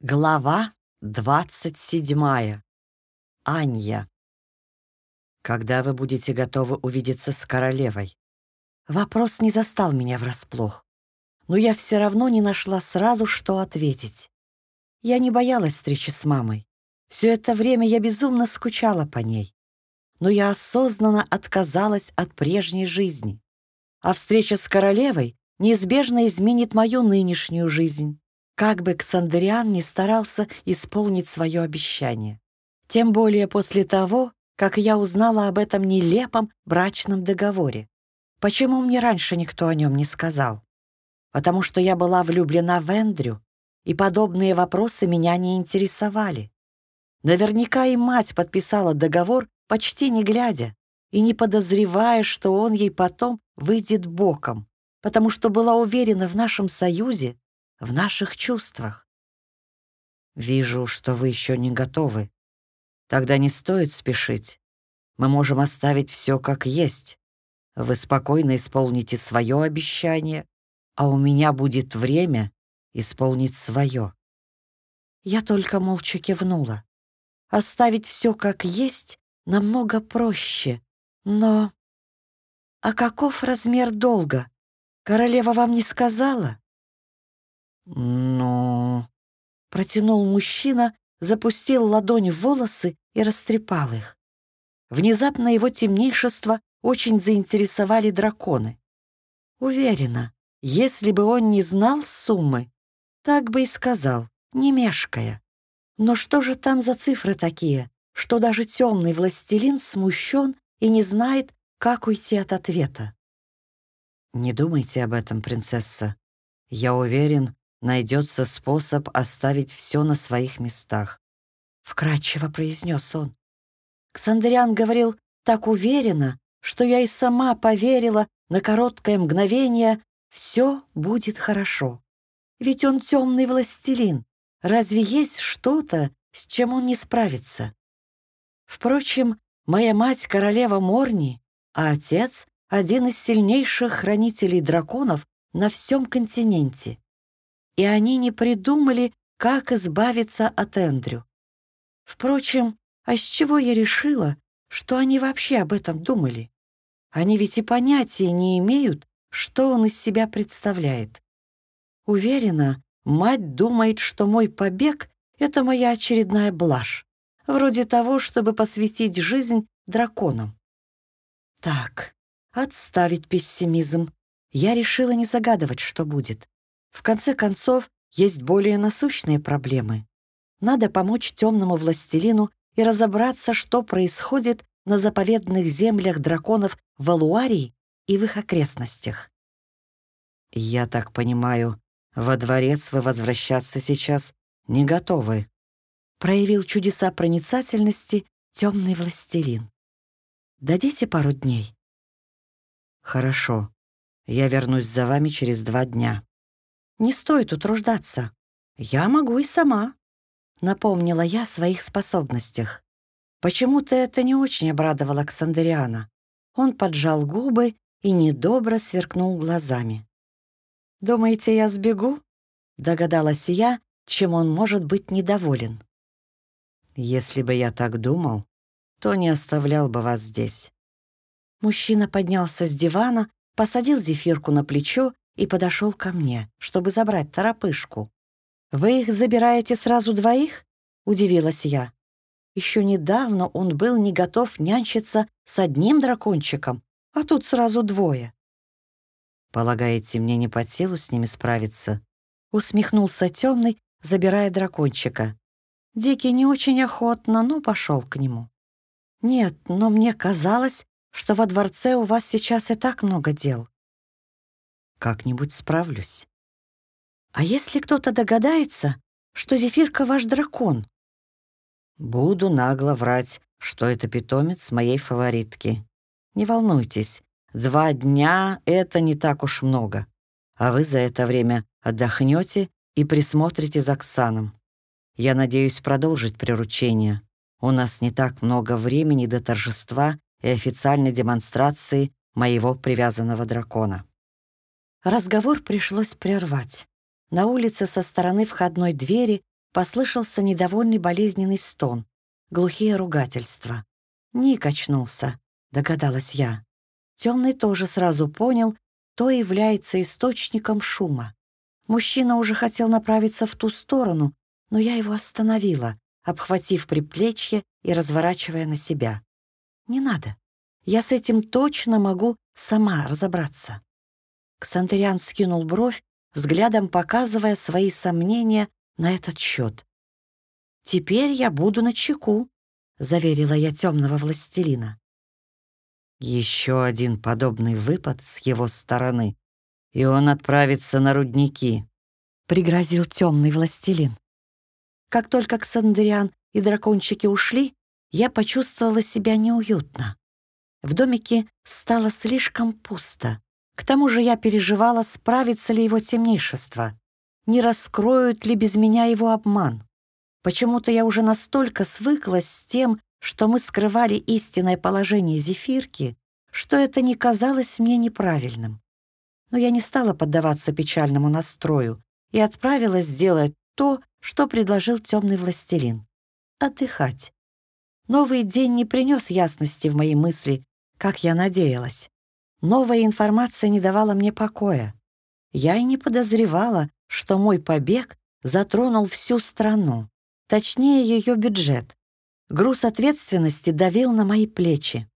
Глава двадцать седьмая. Анья. Когда вы будете готовы увидеться с королевой? Вопрос не застал меня врасплох, но я все равно не нашла сразу, что ответить. Я не боялась встречи с мамой. Все это время я безумно скучала по ней. Но я осознанно отказалась от прежней жизни. А встреча с королевой неизбежно изменит мою нынешнюю жизнь как бы Ксандериан не старался исполнить свое обещание. Тем более после того, как я узнала об этом нелепом брачном договоре. Почему мне раньше никто о нем не сказал? Потому что я была влюблена в Эндрю, и подобные вопросы меня не интересовали. Наверняка и мать подписала договор, почти не глядя, и не подозревая, что он ей потом выйдет боком, потому что была уверена в нашем союзе в наших чувствах. Вижу, что вы еще не готовы. Тогда не стоит спешить. Мы можем оставить все как есть. Вы спокойно исполните свое обещание, а у меня будет время исполнить свое. Я только молча кивнула. Оставить все как есть намного проще, но... А каков размер долга? Королева вам не сказала? «Ну...» — протянул мужчина, запустил ладонь в волосы и растрепал их. Внезапно его темнейшество очень заинтересовали драконы. Уверена, если бы он не знал суммы, так бы и сказал, не мешкая. Но что же там за цифры такие, что даже темный властелин смущен и не знает, как уйти от ответа? «Не думайте об этом, принцесса. Я уверен, найдется способ оставить все на своих местах. Вкратчиво произнес он. Ксандриан говорил так уверенно, что я и сама поверила на короткое мгновение «все будет хорошо». Ведь он темный властелин. Разве есть что-то, с чем он не справится? Впрочем, моя мать — королева Морни, а отец — один из сильнейших хранителей драконов на всем континенте и они не придумали, как избавиться от Эндрю. Впрочем, а с чего я решила, что они вообще об этом думали? Они ведь и понятия не имеют, что он из себя представляет. Уверена, мать думает, что мой побег — это моя очередная блажь, вроде того, чтобы посвятить жизнь драконам. Так, отставить пессимизм. Я решила не загадывать, что будет. В конце концов, есть более насущные проблемы. Надо помочь темному властелину и разобраться, что происходит на заповедных землях драконов в Алуарии и в их окрестностях. «Я так понимаю, во дворец вы возвращаться сейчас не готовы», проявил чудеса проницательности темный властелин. «Дадите пару дней?» «Хорошо. Я вернусь за вами через два дня». Не стоит утруждаться. Я могу и сама», — напомнила я о своих способностях. Почему-то это не очень обрадовало Ксандериана. Он поджал губы и недобро сверкнул глазами. «Думаете, я сбегу?» — догадалась я, чем он может быть недоволен. «Если бы я так думал, то не оставлял бы вас здесь». Мужчина поднялся с дивана, посадил зефирку на плечо и подошел ко мне, чтобы забрать торопышку. «Вы их забираете сразу двоих?» — удивилась я. Еще недавно он был не готов нянчиться с одним дракончиком, а тут сразу двое. «Полагаете, мне не под силу с ними справиться?» — усмехнулся темный, забирая дракончика. Дикий не очень охотно, но пошел к нему. «Нет, но мне казалось, что во дворце у вас сейчас и так много дел. Как-нибудь справлюсь. А если кто-то догадается, что Зефирка ваш дракон? Буду нагло врать, что это питомец моей фаворитки. Не волнуйтесь, два дня — это не так уж много. А вы за это время отдохнете и присмотрите за Ксаном. Я надеюсь продолжить приручение. У нас не так много времени до торжества и официальной демонстрации моего привязанного дракона. Разговор пришлось прервать. На улице со стороны входной двери послышался недовольный болезненный стон, глухие ругательства. Ник очнулся, догадалась я. Темный тоже сразу понял, то является источником шума. Мужчина уже хотел направиться в ту сторону, но я его остановила, обхватив приплечье и разворачивая на себя. «Не надо. Я с этим точно могу сама разобраться». Ксантериан скинул бровь, взглядом показывая свои сомнения на этот счет. «Теперь я буду на чеку», — заверила я темного властелина. Еще один подобный выпад с его стороны, и он отправится на рудники, — пригрозил темный властелин. Как только Ксандериан и дракончики ушли, я почувствовала себя неуютно. В домике стало слишком пусто. К тому же я переживала, справится ли его темнейшество, не раскроют ли без меня его обман. Почему-то я уже настолько свыклась с тем, что мы скрывали истинное положение зефирки, что это не казалось мне неправильным. Но я не стала поддаваться печальному настрою и отправилась сделать то, что предложил темный властелин — отдыхать. Новый день не принес ясности в мои мысли, как я надеялась. Новая информация не давала мне покоя. Я и не подозревала, что мой побег затронул всю страну, точнее ее бюджет. Груз ответственности давил на мои плечи.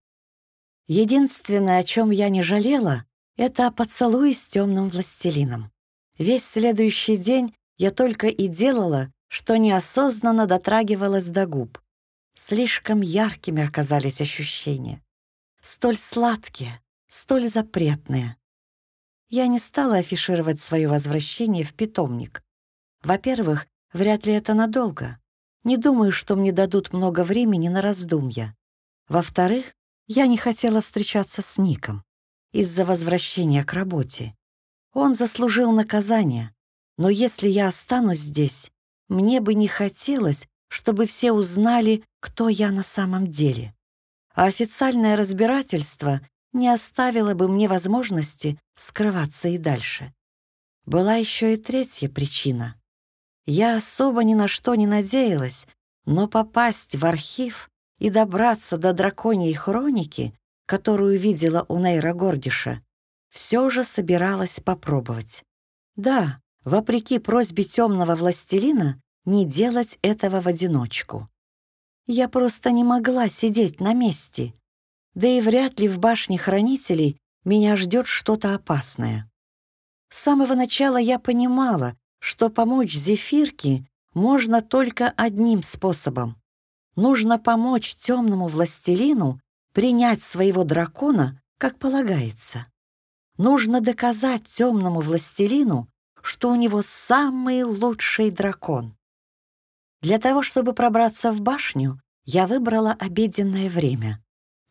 Единственное, о чем я не жалела, это о поцелуе с темным властелином. Весь следующий день я только и делала, что неосознанно дотрагивалась до губ. Слишком яркими оказались ощущения. Столь сладкие, столь запретные. Я не стала афишировать свое возвращение в питомник. Во-первых, вряд ли это надолго. Не думаю, что мне дадут много времени на раздумья. Во-вторых, я не хотела встречаться с Ником из-за возвращения к работе. Он заслужил наказание, но если я останусь здесь, мне бы не хотелось, чтобы все узнали, кто я на самом деле. А официальное разбирательство не оставило бы мне возможности скрываться и дальше. Была еще и третья причина. Я особо ни на что не надеялась, но попасть в архив и добраться до драконьей хроники, которую видела у Нейра Гордиша, все же собиралась попробовать. Да, вопреки просьбе темного властелина, не делать этого в одиночку. Я просто не могла сидеть на месте, да и вряд ли в башне хранителей меня ждет что-то опасное. С самого начала я понимала, что помочь Зефирке можно только одним способом. Нужно помочь темному властелину принять своего дракона, как полагается. Нужно доказать темному властелину, что у него самый лучший дракон. Для того, чтобы пробраться в башню, я выбрала обеденное время,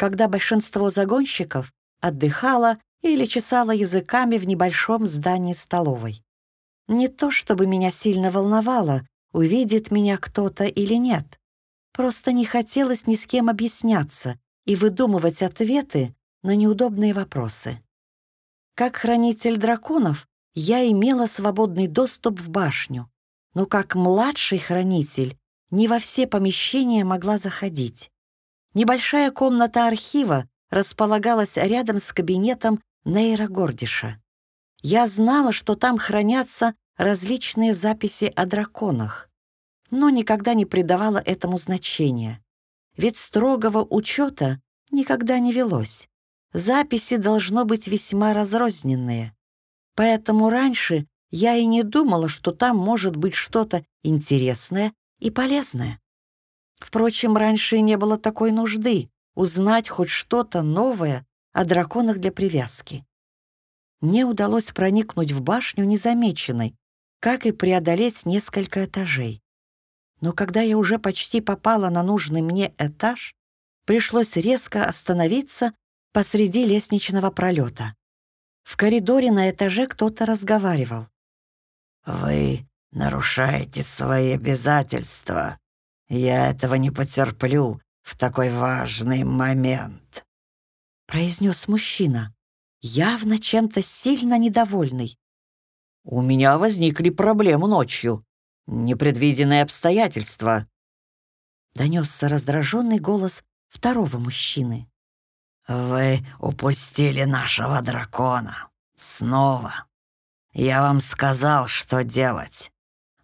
когда большинство загонщиков отдыхало или чесало языками в небольшом здании столовой. Не то чтобы меня сильно волновало, увидит меня кто-то или нет. Просто не хотелось ни с кем объясняться и выдумывать ответы на неудобные вопросы. Как хранитель драконов я имела свободный доступ в башню, но как младший хранитель не во все помещения могла заходить. Небольшая комната архива располагалась рядом с кабинетом Нейра Гордиша. Я знала, что там хранятся различные записи о драконах, но никогда не придавала этому значения. Ведь строгого учета никогда не велось. Записи должно быть весьма разрозненные. Поэтому раньше я и не думала, что там может быть что-то интересное и полезное. Впрочем, раньше не было такой нужды узнать хоть что-то новое о драконах для привязки мне удалось проникнуть в башню незамеченной, как и преодолеть несколько этажей. Но когда я уже почти попала на нужный мне этаж, пришлось резко остановиться посреди лестничного пролета. В коридоре на этаже кто-то разговаривал. «Вы нарушаете свои обязательства. Я этого не потерплю в такой важный момент», — произнес мужчина явно чем-то сильно недовольный. «У меня возникли проблемы ночью. непредвиденные обстоятельства», — донесся раздраженный голос второго мужчины. «Вы упустили нашего дракона. Снова. Я вам сказал, что делать,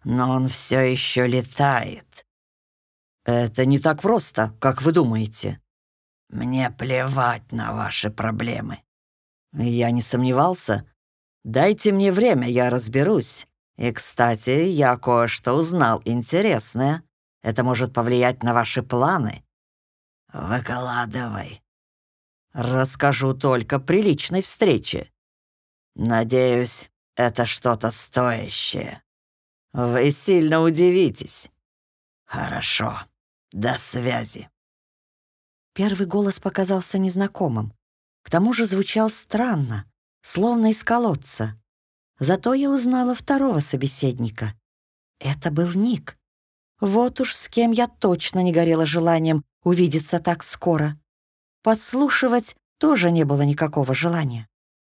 но он все еще летает». «Это не так просто, как вы думаете». «Мне плевать на ваши проблемы». «Я не сомневался. Дайте мне время, я разберусь. И, кстати, я кое-что узнал интересное. Это может повлиять на ваши планы». «Выкладывай». «Расскажу только при личной встрече». «Надеюсь, это что-то стоящее». «Вы сильно удивитесь». «Хорошо. До связи». Первый голос показался незнакомым. К тому же звучал странно, словно из колодца. Зато я узнала второго собеседника. Это был Ник. Вот уж с кем я точно не горела желанием увидеться так скоро. Подслушивать тоже не было никакого желания.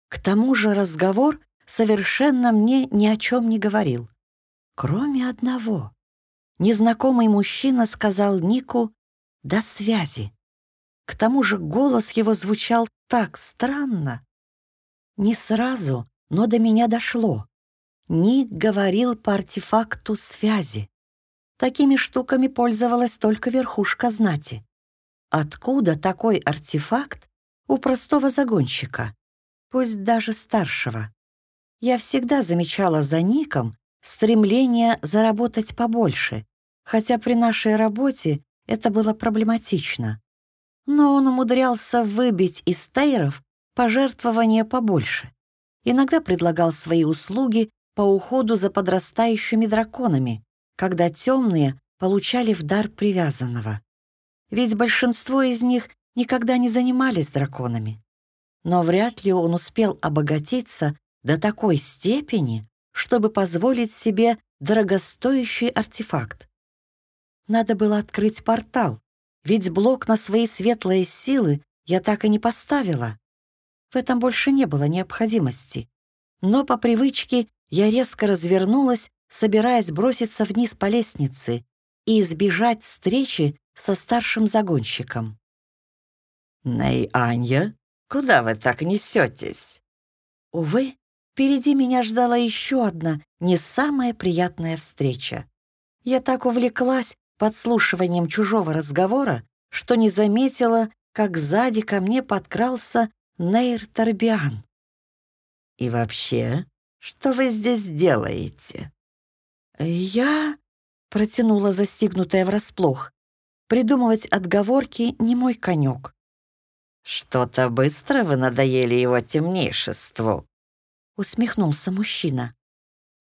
К тому же разговор совершенно мне ни о чем не говорил. Кроме одного. Незнакомый мужчина сказал Нику «до связи». К тому же голос его звучал так странно. Не сразу но до меня дошло. Ник говорил по артефакту связи. Такими штуками пользовалась только верхушка знати. Откуда такой артефакт у простого загонщика, пусть даже старшего? Я всегда замечала за Ником стремление заработать побольше, хотя при нашей работе это было проблематично. Но он умудрялся выбить из тейров пожертвования побольше иногда предлагал свои услуги по уходу за подрастающими драконами, когда темные получали в дар привязанного. Ведь большинство из них никогда не занимались драконами. Но вряд ли он успел обогатиться до такой степени, чтобы позволить себе дорогостоящий артефакт. Надо было открыть портал, ведь блок на свои светлые силы я так и не поставила. В этом больше не было необходимости. Но по привычке я резко развернулась, собираясь броситься вниз по лестнице и избежать встречи со старшим загонщиком. «Ней, Анья, куда вы так несетесь?» Увы, впереди меня ждала еще одна, не самая приятная встреча. Я так увлеклась подслушиванием чужого разговора, что не заметила, как сзади ко мне подкрался Нейр Торбиан. И вообще, что вы здесь делаете? Я протянула застигнутая врасплох. Придумывать отговорки не мой конек. Что-то быстро вы надоели его темнейшеству. Усмехнулся мужчина.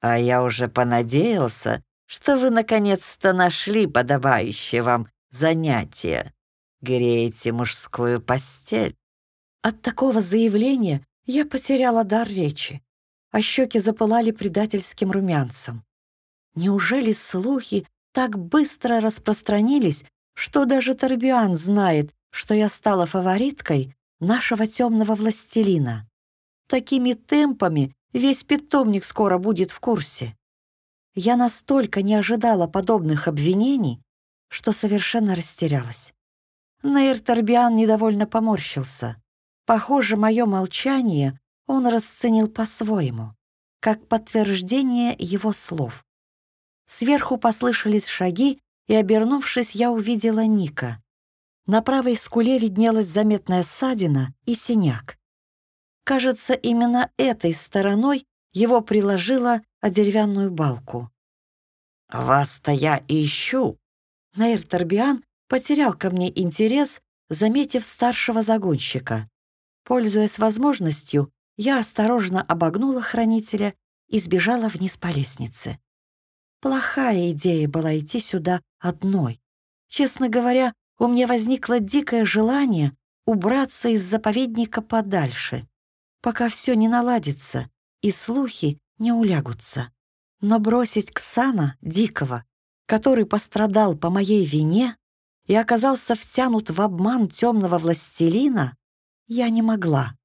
А я уже понадеялся, что вы наконец-то нашли подобающее вам занятие. Греете мужскую постель. От такого заявления я потеряла дар речи, а щеки запылали предательским румянцем. Неужели слухи так быстро распространились, что даже Торбиан знает, что я стала фавориткой нашего темного властелина? Такими темпами весь питомник скоро будет в курсе. Я настолько не ожидала подобных обвинений, что совершенно растерялась. Нейр Торбиан недовольно поморщился. Похоже, мое молчание он расценил по-своему, как подтверждение его слов. Сверху послышались шаги, и, обернувшись, я увидела Ника. На правой скуле виднелась заметная ссадина и синяк. Кажется, именно этой стороной его приложила о деревянную балку. «Вас-то я ищу!» Наир Торбиан потерял ко мне интерес, заметив старшего загонщика. Пользуясь возможностью, я осторожно обогнула хранителя и сбежала вниз по лестнице. Плохая идея была идти сюда одной. Честно говоря, у меня возникло дикое желание убраться из заповедника подальше, пока все не наладится и слухи не улягутся. Но бросить Ксана, дикого, который пострадал по моей вине и оказался втянут в обман темного властелина, я не могла.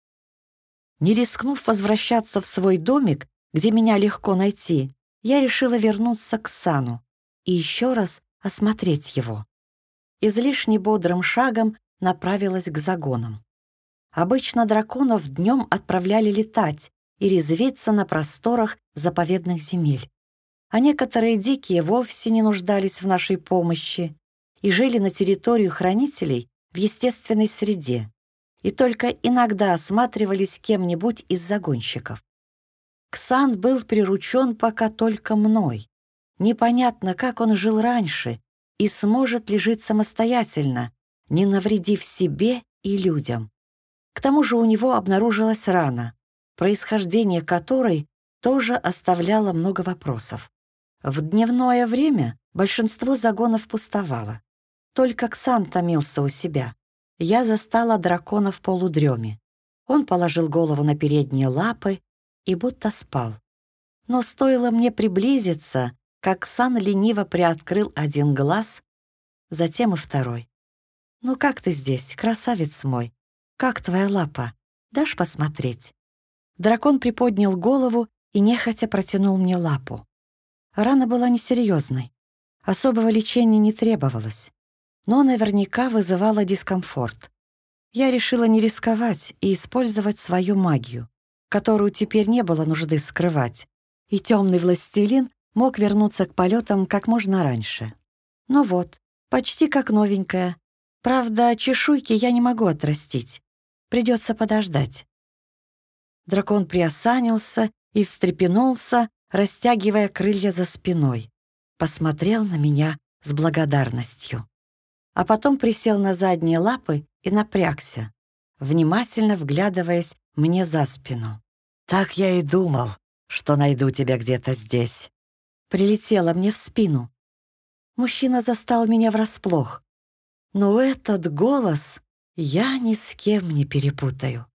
Не рискнув возвращаться в свой домик, где меня легко найти, я решила вернуться к Сану и еще раз осмотреть его. Излишне бодрым шагом направилась к загонам. Обычно драконов днем отправляли летать и резвиться на просторах заповедных земель. А некоторые дикие вовсе не нуждались в нашей помощи и жили на территорию хранителей в естественной среде и только иногда осматривались кем-нибудь из загонщиков. Ксан был приручен пока только мной. Непонятно, как он жил раньше и сможет ли жить самостоятельно, не навредив себе и людям. К тому же у него обнаружилась рана, происхождение которой тоже оставляло много вопросов. В дневное время большинство загонов пустовало. Только Ксан томился у себя. Я застала дракона в полудреме. Он положил голову на передние лапы и будто спал. Но стоило мне приблизиться, как Сан лениво приоткрыл один глаз, затем и второй. «Ну как ты здесь, красавец мой? Как твоя лапа? Дашь посмотреть?» Дракон приподнял голову и нехотя протянул мне лапу. Рана была несерьезной. Особого лечения не требовалось, но наверняка вызывала дискомфорт. Я решила не рисковать и использовать свою магию, которую теперь не было нужды скрывать, и темный властелин мог вернуться к полетам как можно раньше. Ну вот, почти как новенькая. Правда, чешуйки я не могу отрастить. Придется подождать. Дракон приосанился и встрепенулся, растягивая крылья за спиной. Посмотрел на меня с благодарностью. А потом присел на задние лапы и напрягся, внимательно вглядываясь мне за спину. «Так я и думал, что найду тебя где-то здесь». Прилетела мне в спину. Мужчина застал меня врасплох. Но этот голос я ни с кем не перепутаю.